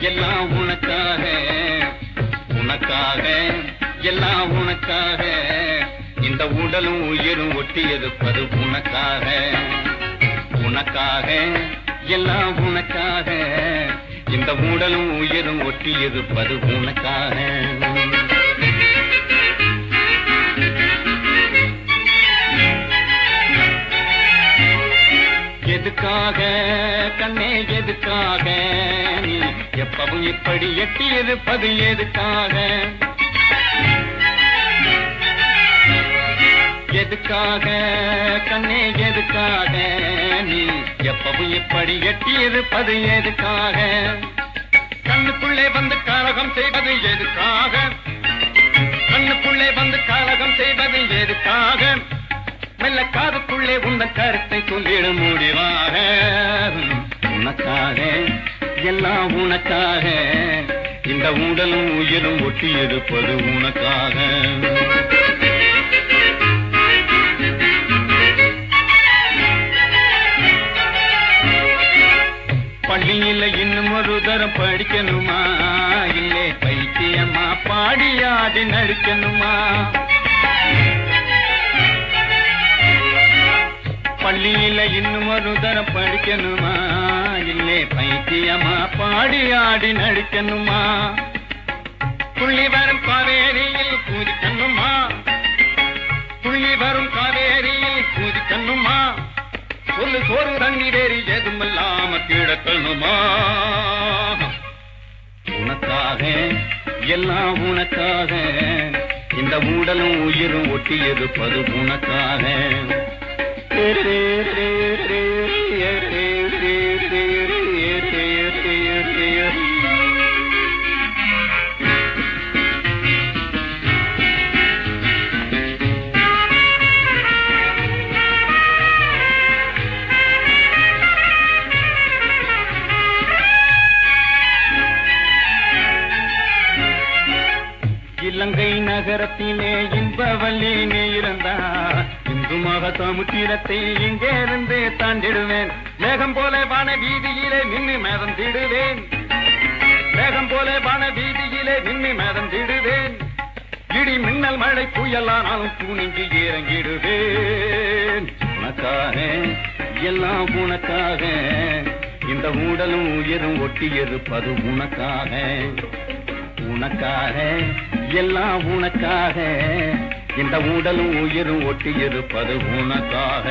எல்லாம் உனக்காக. உனக்காக எல்லாம் உனக்காக. இந்த உடலும் உயிரும் ஒட்டி இருப்பது உனக்காக. உனக்காக எல்லாம் உனக்காக. இந்த உடலும் உயிரும் ஒட்டி இருப்பது உனக்காக. எதுக்காக? கண்ணே எதுக்காக? எப்பவும் இப்படி எட்டி இருப்பது எதுக்காக? எதுக்காக? கண்ணே எதுக்காக? நீ எப்பவும் இப்படி எட்டி இருப்பது எதுக்காக? கண்ணுக்குள்ளே வந்து காரகம் செய்வது எதுக்காக? கண்ணுக்குள்ளே வந்து காரகம் செய்வது எதுக்காக? மெல்ல காதுக்குள்ளே உந்தன் கருத்தை சொல்லிடும் முடிவாக. உனக்காக எல்லாம் உனக்காக. இந்த உடலும் உயிரும் ஒட்டி இருப்பது உனக்காக. பள்ளியில் இன்னும் ஒரு தரம் படிக்கணுமா? இல்லை பைத்தியமா பாடியாடி நடிக்கணுமா? இன்னும் ஒரு தரம் படிக்கணுமா? இல்லே பைத்தியமா? பாடி ஆடி நடிக்கணுமா? புள்ளி வரும் காவேரியில் பூதிக்கணுமா புள்ளி வரும் காவேரியில் பூதிக்கணுமா சொல்லு சோறு தண்ணி வேறு எதுவும் இல்லாம கிடக்கணுமா? உனக்காக எல்லாம் உனக்காக இந்த உடலும் உயிரும் ஒட்டியது பது உனக்காக. இலங்கை நகரத்திலே இன்பவல்லினே இருந்தார் இதுமாக சமுத்திரத்தை இங்கே இருந்து தாண்டிடுவேன். மேகம் போல வான வீதியிலே நின்று மேதம் திடுவேன். மேகம் போல வான வீதியிலே நின்று மேதம் திடுவேன். இடி மின்னல் மழை புயலானாலும் துணிஞ்சு இறங்கிடுவேன். உனக்காக எல்லாம் உனக்காக. இந்த ஊடலும் உயரும் ஒட்டி இருப்பது உனக்காக. உனக்காக எல்லாம் உனக்காக. இந்த உடலும் உயிரும் ஒட்டி இருப்பது உனக்காக.